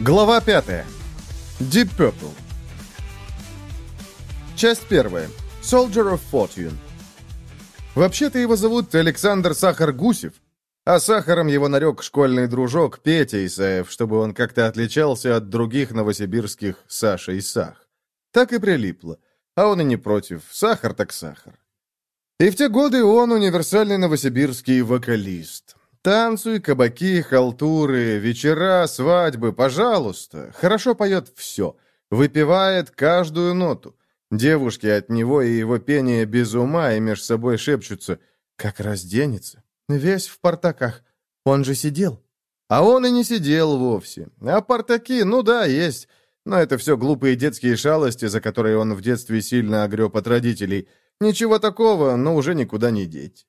Глава 5. Deep Purple. Часть первая. Soldier of Fortune. Вообще-то его зовут Александр Сахар Гусев, а Сахаром его нарек школьный дружок Петя Исаев, чтобы он как-то отличался от других новосибирских Саша и Сах. Так и прилипло. А он и не против. Сахар так сахар. И в те годы он универсальный новосибирский вокалист. Танцуй, кабаки, халтуры, вечера, свадьбы, пожалуйста. Хорошо поет все. Выпивает каждую ноту. Девушки от него и его пения без ума и меж собой шепчутся. Как разденется. Весь в портаках. Он же сидел. А он и не сидел вовсе. А портаки, ну да, есть. Но это все глупые детские шалости, за которые он в детстве сильно огреб от родителей. Ничего такого, но уже никуда не деть.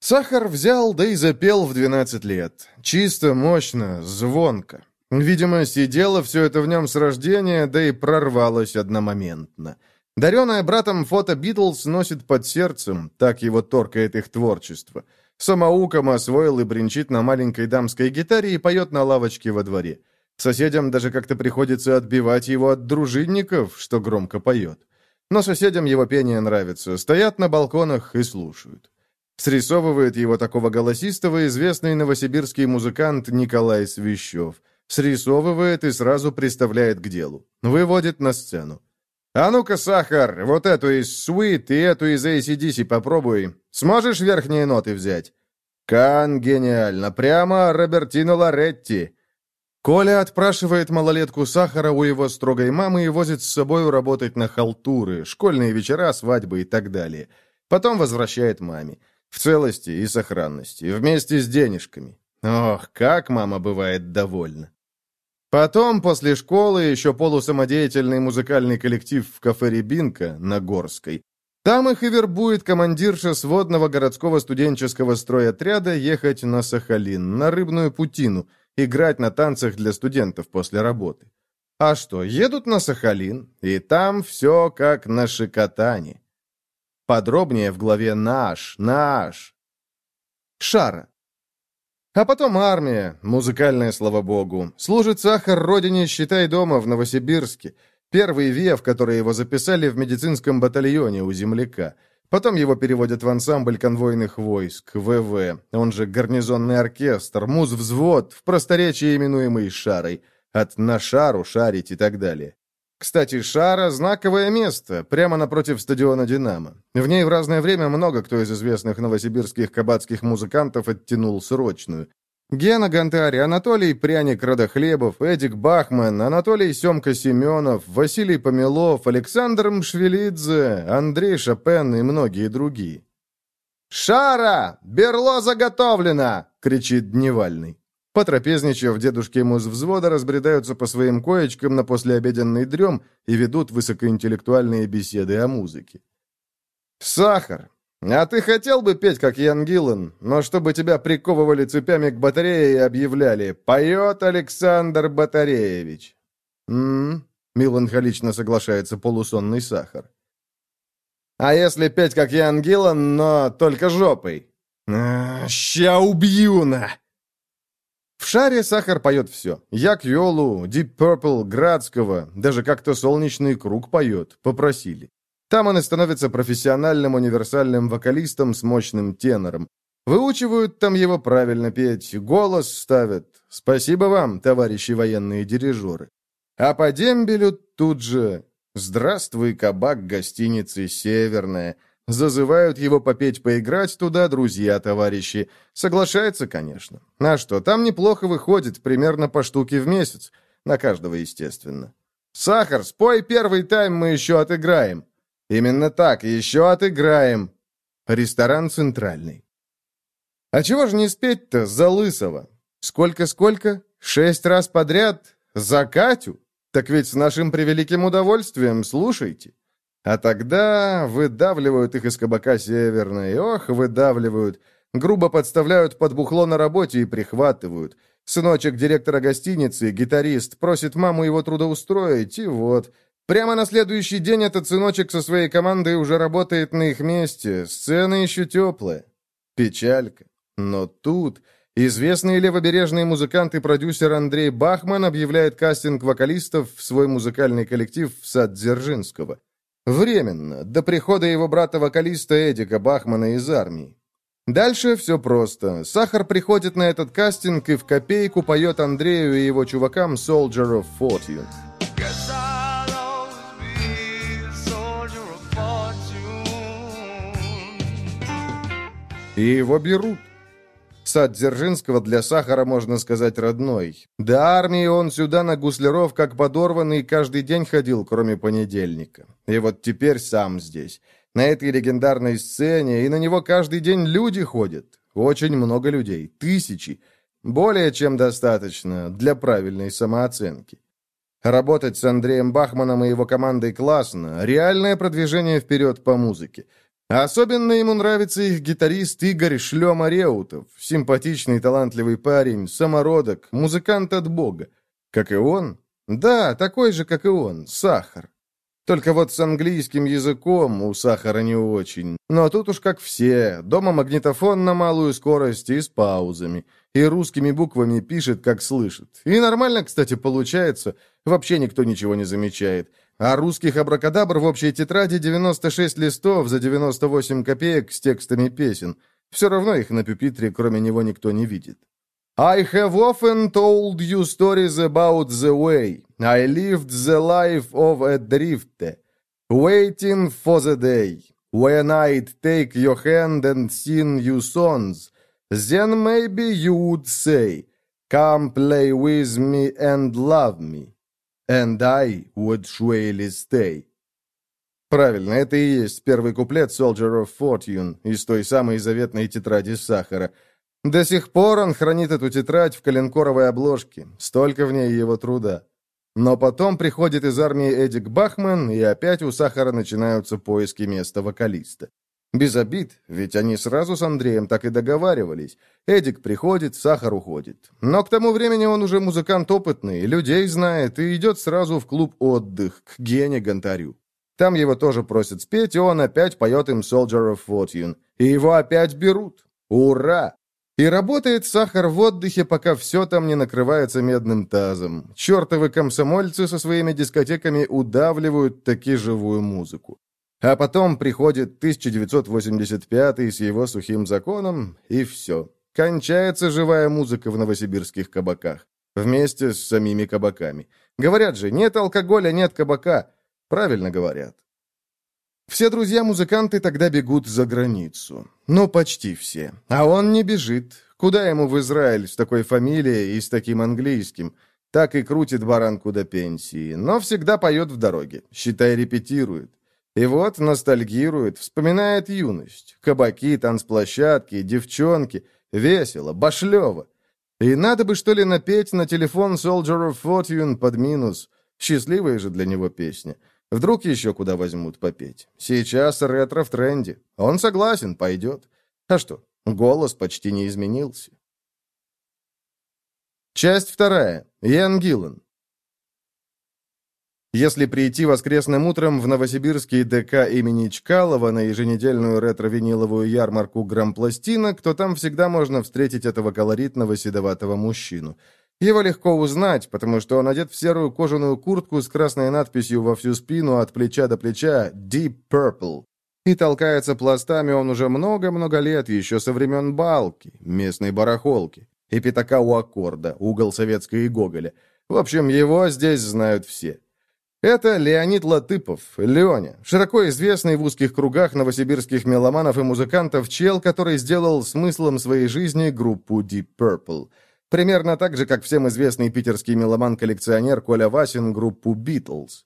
Сахар взял, да и запел в 12 лет. Чисто, мощно, звонко. Видимо, сидело все это в нем с рождения, да и прорвалось одномоментно. Дареное братом фото Битлз носит под сердцем, так его торкает их творчество. Самоуком освоил и бренчит на маленькой дамской гитаре и поет на лавочке во дворе. Соседям даже как-то приходится отбивать его от дружинников, что громко поет. Но соседям его пение нравится, стоят на балконах и слушают. Срисовывает его такого голосистого известный новосибирский музыкант Николай Свящев. Срисовывает и сразу приставляет к делу. Выводит на сцену. «А ну-ка, Сахар, вот эту из Sweet и эту из ACDC попробуй. Сможешь верхние ноты взять?» «Кан, гениально. Прямо Робертино Лоретти». Коля отпрашивает малолетку Сахара у его строгой мамы и возит с собой работать на халтуры, школьные вечера, свадьбы и так далее. Потом возвращает маме. В целости и сохранности, вместе с денежками. Ох, как мама бывает довольна. Потом, после школы, еще полусамодеятельный музыкальный коллектив в кафе «Рябинка» на Горской. Там их и вербует командирша сводного городского студенческого стройотряда ехать на Сахалин, на Рыбную Путину, играть на танцах для студентов после работы. А что, едут на Сахалин, и там все как на Шикотане. Подробнее в главе «Наш», «Наш». Шара. А потом армия, музыкальная, слава богу. Служит сахар родине, считай, дома в Новосибирске. Первый ВЕФ, который его записали в медицинском батальоне у земляка. Потом его переводят в ансамбль конвойных войск, ВВ, он же гарнизонный оркестр, муз-взвод, в просторечии именуемый Шарой. От «на шару» шарить и так далее. Кстати, Шара – знаковое место, прямо напротив стадиона «Динамо». В ней в разное время много кто из известных новосибирских кабацких музыкантов оттянул срочную. Гена Гонтарь, Анатолий Пряник Родохлебов, Эдик Бахман, Анатолий Семка Семенов, Василий Помелов, Александр Мшвелидзе, Андрей Шопен и многие другие. «Шара! Берло заготовлено!» — кричит Дневальный. Потрапезничав, дедушки ему с взвода разбредаются по своим коечкам на послеобеденный дрем и ведут высокоинтеллектуальные беседы о музыке. «Сахар! А ты хотел бы петь, как Ян Гиллан, но чтобы тебя приковывали цепями к батарее и объявляли «Поет Александр Батареевич». «М-м-м», меланхолично соглашается полусонный Сахар. «А если петь, как Ян Гиллан, но только жопой?» а, «Ща убью на!» В шаре Сахар поет все. Як Йолу, Deep Purple, Градского, даже как-то «Солнечный круг» поет, попросили. Там он и становится профессиональным универсальным вокалистом с мощным тенором. Выучивают там его правильно петь, голос ставят. Спасибо вам, товарищи военные дирижеры. А по дембелю тут же «Здравствуй, кабак гостиницы «Северная», Зазывают его попеть, поиграть туда друзья-товарищи. Соглашается, конечно. А что, там неплохо выходит, примерно по штуке в месяц. На каждого, естественно. «Сахар, спой первый тайм, мы еще отыграем». «Именно так, еще отыграем». Ресторан «Центральный». «А чего же не спеть-то за Лысого? Сколько-сколько? Шесть раз подряд? За Катю? Так ведь с нашим превеликим удовольствием, слушайте». А тогда выдавливают их из кабака северной. Ох, выдавливают. Грубо подставляют под бухло на работе и прихватывают. Сыночек директора гостиницы, гитарист, просит маму его трудоустроить, и вот. Прямо на следующий день этот сыночек со своей командой уже работает на их месте. Сцена еще теплая. Печалька. Но тут известный левобережный музыкант и продюсер Андрей Бахман объявляет кастинг вокалистов в свой музыкальный коллектив в сад Дзержинского. Временно, до прихода его брата-вокалиста Эдика Бахмана из армии. Дальше все просто. Сахар приходит на этот кастинг и в копейку поет Андрею и его чувакам Soldier of Fortune. И его берут. Сад Дзержинского для Сахара, можно сказать, родной. До армии он сюда на гусляров как подорванный каждый день ходил, кроме понедельника. И вот теперь сам здесь, на этой легендарной сцене, и на него каждый день люди ходят. Очень много людей, тысячи. Более чем достаточно для правильной самооценки. Работать с Андреем Бахманом и его командой классно, реальное продвижение вперед по музыке. Особенно ему нравится их гитарист Игорь Шлема-Реутов, симпатичный талантливый парень, самородок, музыкант от бога. Как и он? Да, такой же, как и он, Сахар. Только вот с английским языком у Сахара не очень. Но тут уж как все, дома магнитофон на малую скорость и с паузами. И русскими буквами пишет, как слышит. И нормально, кстати, получается. Вообще никто ничего не замечает. А русских абракадабр в общей тетради 96 листов за 98 копеек с текстами песен. Все равно их на пюпитре, кроме него, никто не видит. I have often told you stories about the way I lived the life of a drifter, waiting for the day when I'd take your hand and sing you songs. Then maybe you would say, Come play with me and love me. And I would surely stay. Правильно, это и есть первый куплет Soldier of Fortune из той самой заветной тетради сахара. До сих пор он хранит эту тетрадь в коленкоровой обложке. Столько в ней его труда. Но потом приходит из армии Эдик Бахман, и опять у Сахара начинаются поиски места вокалиста. Без обид, ведь они сразу с Андреем так и договаривались. Эдик приходит, Сахар уходит. Но к тому времени он уже музыкант опытный, людей знает и идет сразу в клуб «Отдых» к Гене Гонтарю. Там его тоже просят спеть, и он опять поет им «Soldier of Fortune». И его опять берут. Ура! И работает Сахар в отдыхе, пока все там не накрывается медным тазом. Чертовы комсомольцы со своими дискотеками удавливают таки живую музыку. А потом приходит 1985 с его сухим законом, и все. Кончается живая музыка в новосибирских кабаках. Вместе с самими кабаками. Говорят же, нет алкоголя, нет кабака. Правильно говорят. Все друзья-музыканты тогда бегут за границу. Ну, почти все. А он не бежит. Куда ему в Израиль с такой фамилией и с таким английским? Так и крутит баранку до пенсии. Но всегда поет в дороге. Считай, репетирует. И вот ностальгирует, вспоминает юность. Кабаки, танцплощадки, девчонки. Весело, башлево. И надо бы, что ли, напеть на телефон Soldier of Fortune под минус. Счастливая же для него песня. Вдруг еще куда возьмут попеть. Сейчас ретро в тренде. Он согласен, пойдет. А что, голос почти не изменился. Часть вторая. Ян Гиллан. Если прийти воскресным утром в Новосибирский ДК имени Чкалова на еженедельную ретро-виниловую ярмарку грампластинок, то там всегда можно встретить этого колоритного седоватого мужчину. Его легко узнать, потому что он одет в серую кожаную куртку с красной надписью во всю спину от плеча до плеча «Deep Purple». И толкается пластами он уже много-много лет, еще со времен Балки, местной барахолки, и пятака у аккорда, угол советской и Гоголя. В общем, его здесь знают все. Это Леонид Латыпов, Леня, широко известный в узких кругах новосибирских меломанов и музыкантов чел, который сделал смыслом своей жизни группу Deep Purple. Примерно так же, как всем известный питерский меломан-коллекционер Коля Васин группу Beatles.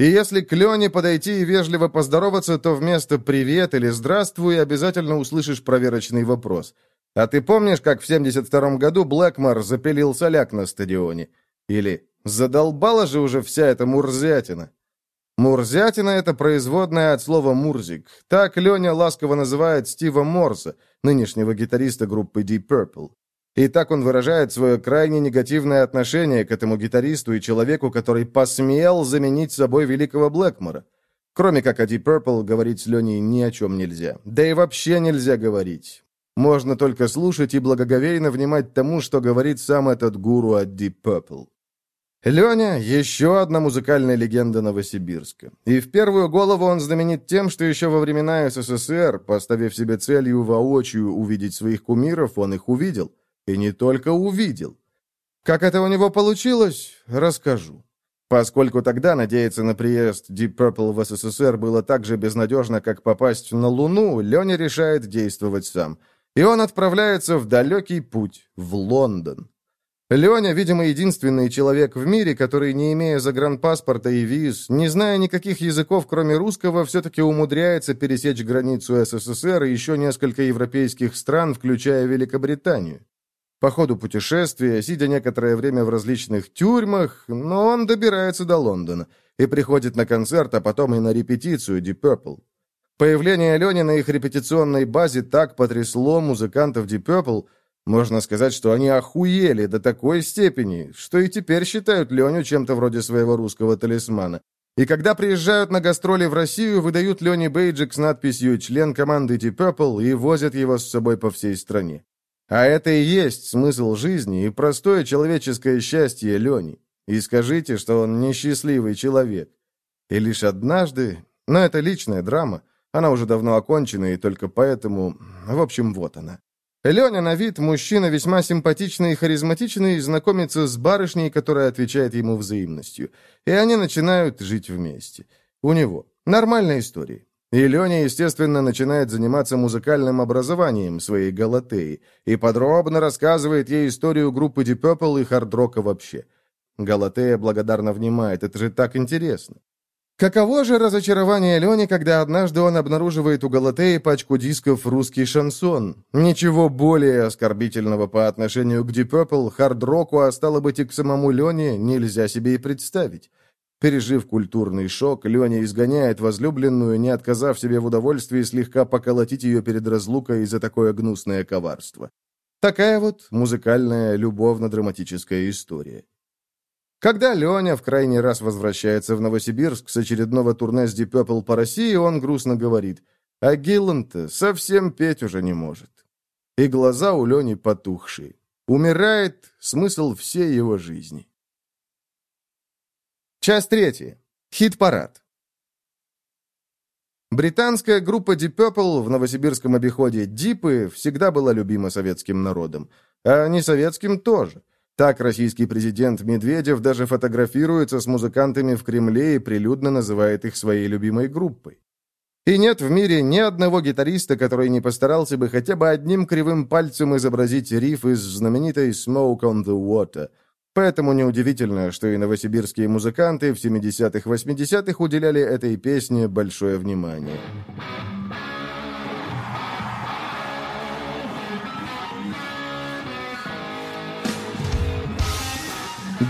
И если к Лене подойти и вежливо поздороваться, то вместо «привет» или «здравствуй» обязательно услышишь проверочный вопрос. А ты помнишь, как в 72 году Блэкмор запилил соляк на стадионе? Или Задолбала же уже вся эта мурзятина. Мурзятина — это производная от слова «мурзик». Так Леня ласково называет Стива Морса, нынешнего гитариста группы Deep Purple. И так он выражает свое крайне негативное отношение к этому гитаристу и человеку, который посмел заменить собой великого Блэкмора. Кроме как о Deep Purple, говорить с Леней ни о чем нельзя. Да и вообще нельзя говорить. Можно только слушать и благоговейно внимать тому, что говорит сам этот гуру от Deep Purple. Леня — еще одна музыкальная легенда Новосибирска. И в первую голову он знаменит тем, что еще во времена СССР, поставив себе целью воочию увидеть своих кумиров, он их увидел. И не только увидел. Как это у него получилось, расскажу. Поскольку тогда надеяться на приезд Deep Purple в СССР было так же безнадежно, как попасть на Луну, Леня решает действовать сам. И он отправляется в далекий путь, в Лондон. Леня, видимо, единственный человек в мире, который, не имея загранпаспорта и виз, не зная никаких языков, кроме русского, все-таки умудряется пересечь границу СССР и еще несколько европейских стран, включая Великобританию. По ходу путешествия, сидя некоторое время в различных тюрьмах, но он добирается до Лондона и приходит на концерт, а потом и на репетицию Deep Purple. Появление Лени на их репетиционной базе так потрясло музыкантов Deep Purple, можно сказать, что они охуели до такой степени, что и теперь считают Леню чем-то вроде своего русского талисмана. И когда приезжают на гастроли в Россию, выдают Лене бейджик с надписью «Член команды Deep Purple» и возят его с собой по всей стране. А это и есть смысл жизни и простое человеческое счастье Лени. И скажите, что он несчастливый человек. И лишь однажды, но это личная драма, она уже давно окончена, и только поэтому... В общем, вот она. Леня на вид мужчина весьма симпатичный и харизматичный, знакомится с барышней, которая отвечает ему взаимностью. И они начинают жить вместе. У него. Нормальная история. И Леня, естественно, начинает заниматься музыкальным образованием своей Галатеи и подробно рассказывает ей историю группы Deep Purple и хард-рока вообще. Галатея благодарно внимает, это же так интересно. Каково же разочарование Лени, когда однажды он обнаруживает у Галатеи пачку дисков «Русский шансон». Ничего более оскорбительного по отношению к Deep Purple, хард-року, а стало быть и к самому Лене, нельзя себе и представить. Пережив культурный шок, Леня изгоняет возлюбленную, не отказав себе в удовольствии слегка поколотить ее перед разлукой за такое гнусное коварство. Такая вот музыкальная любовно-драматическая история. Когда Леня в крайний раз возвращается в Новосибирск с очередного турне с Deep по России, он грустно говорит, а Гиллан-то совсем петь уже не может. И глаза у Лени потухшие. Умирает смысл всей его жизни. Часть третья. Хит-парад. Британская группа Deep Purple в новосибирском обиходе «Дипы» всегда была любима советским народом. А не советским тоже. Так российский президент Медведев даже фотографируется с музыкантами в Кремле и прилюдно называет их своей любимой группой. И нет в мире ни одного гитариста, который не постарался бы хотя бы одним кривым пальцем изобразить риф из знаменитой «Smoke on the Water». Поэтому неудивительно, что и новосибирские музыканты в 70-80-х уделяли этой песне большое внимание.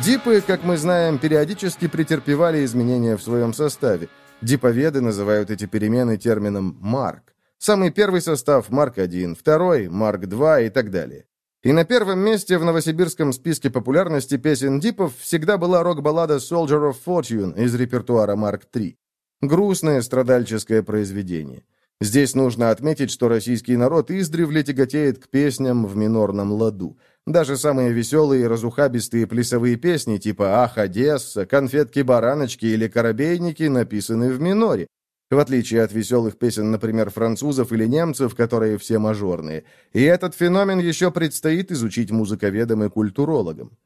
Дипы, как мы знаем, периодически претерпевали изменения в своем составе. Диповеды называют эти перемены термином «марк». Самый первый состав – Марк-1, второй – Марк-2 и так далее. И на первом месте в новосибирском списке популярности песен Дипов всегда была рок-баллада «Soldier of Fortune» из репертуара Марк-3. Грустное страдальческое произведение. Здесь нужно отметить, что российский народ издревле тяготеет к песням в минорном ладу – даже самые веселые разухабистые плясовые песни типа «Ах, Одесса», «Конфетки-бараночки» или «Коробейники» написаны в миноре, в отличие от веселых песен, например, французов или немцев, которые все мажорные. И этот феномен еще предстоит изучить музыковедам и культурологам.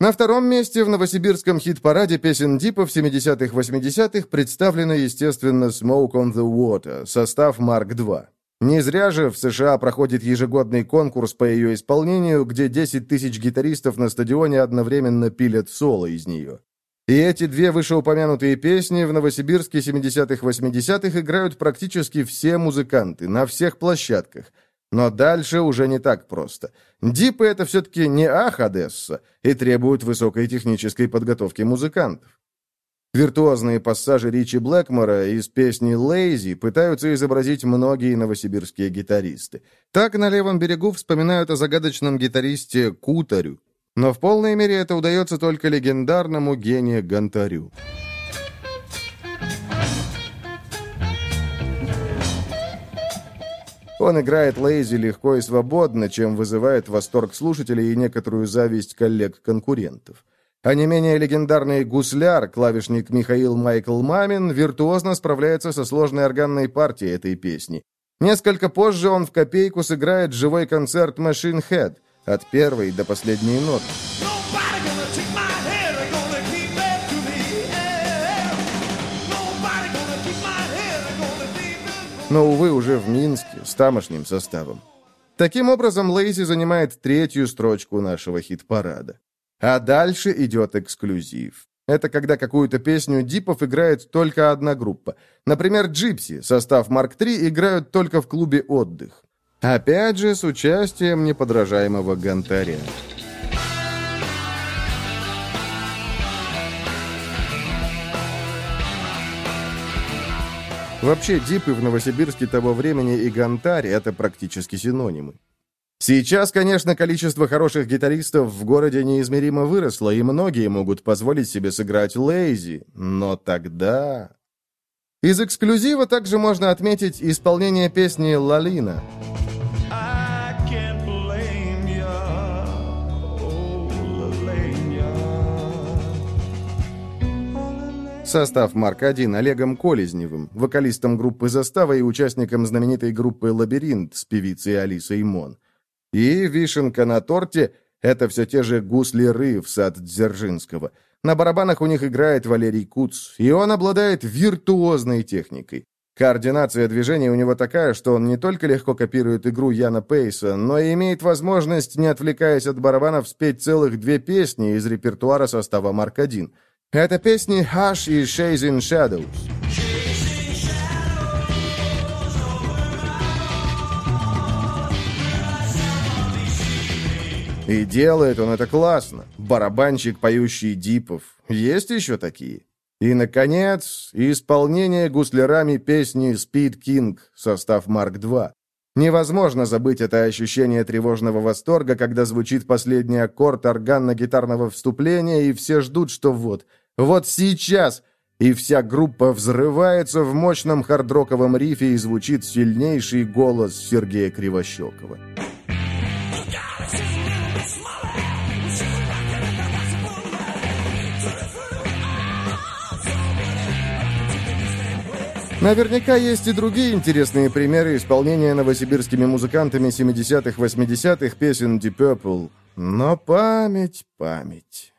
На втором месте в новосибирском хит-параде песен Дипа в 70-х-80-х представлена, естественно, «Smoke on the Water», состав Марк-2. Не зря же в США проходит ежегодный конкурс по ее исполнению, где 10 тысяч гитаристов на стадионе одновременно пилят соло из нее. И эти две вышеупомянутые песни в Новосибирске 70-х-80-х играют практически все музыканты, на всех площадках. Но дальше уже не так просто. Дипы — это все-таки не ах, Одесса, и требуют высокой технической подготовки музыкантов. Виртуозные пассажи Ричи Блэкмора из песни «Лейзи» пытаются изобразить многие новосибирские гитаристы. Так на левом берегу вспоминают о загадочном гитаристе Кутарю. Но в полной мере это удается только легендарному гению Гонтарю. Он играет Лейзи легко и свободно, чем вызывает восторг слушателей и некоторую зависть коллег-конкурентов. А не менее легендарный гусляр, клавишник Михаил Майкл Мамин, виртуозно справляется со сложной органной партией этой песни. Несколько позже он в копейку сыграет живой концерт Machine Head от первой до последней ноты. Но, увы, уже в Минске, с тамошним составом. Таким образом, Лейзи занимает третью строчку нашего хит-парада. А дальше идет эксклюзив. Это когда какую-то песню Дипов играет только одна группа. Например, Джипси, состав Марк 3, играют только в клубе «Отдых». Опять же, с участием неподражаемого Гонтаря. Вообще, Дипы в Новосибирске того времени и Гонтарь — это практически синонимы. Сейчас, конечно, количество хороших гитаристов в городе неизмеримо выросло, и многие могут позволить себе сыграть лейзи, но тогда... Из эксклюзива также можно отметить исполнение песни «Лалина». Состав Марк-1 Олегом Колезневым, вокалистом группы «Застава» и участником знаменитой группы «Лабиринт» с певицей Алисой Мон. И вишенка на торте — это все те же гусли-ры в сад Дзержинского. На барабанах у них играет Валерий Куц, и он обладает виртуозной техникой. Координация движений у него такая, что он не только легко копирует игру Яна Пейса, но и имеет возможность, не отвлекаясь от барабанов, спеть целых две песни из репертуара состава Марк-1. Это песни «Hush» и «Chasing Shadows». И делает он это классно. Барабанщик, поющий дипов. Есть еще такие? И, наконец, исполнение гуслярами песни «Speed King» состав Марк-2. Невозможно забыть это ощущение тревожного восторга, когда звучит последний аккорд органно-гитарного вступления, и все ждут, что вот, вот сейчас, и вся группа взрывается в мощном хардроковом рифе, и звучит сильнейший голос Сергея Кривощекова. Наверняка есть и другие интересные примеры исполнения новосибирскими музыкантами 70-х, 80-х песен Deep Purple. Но память, память.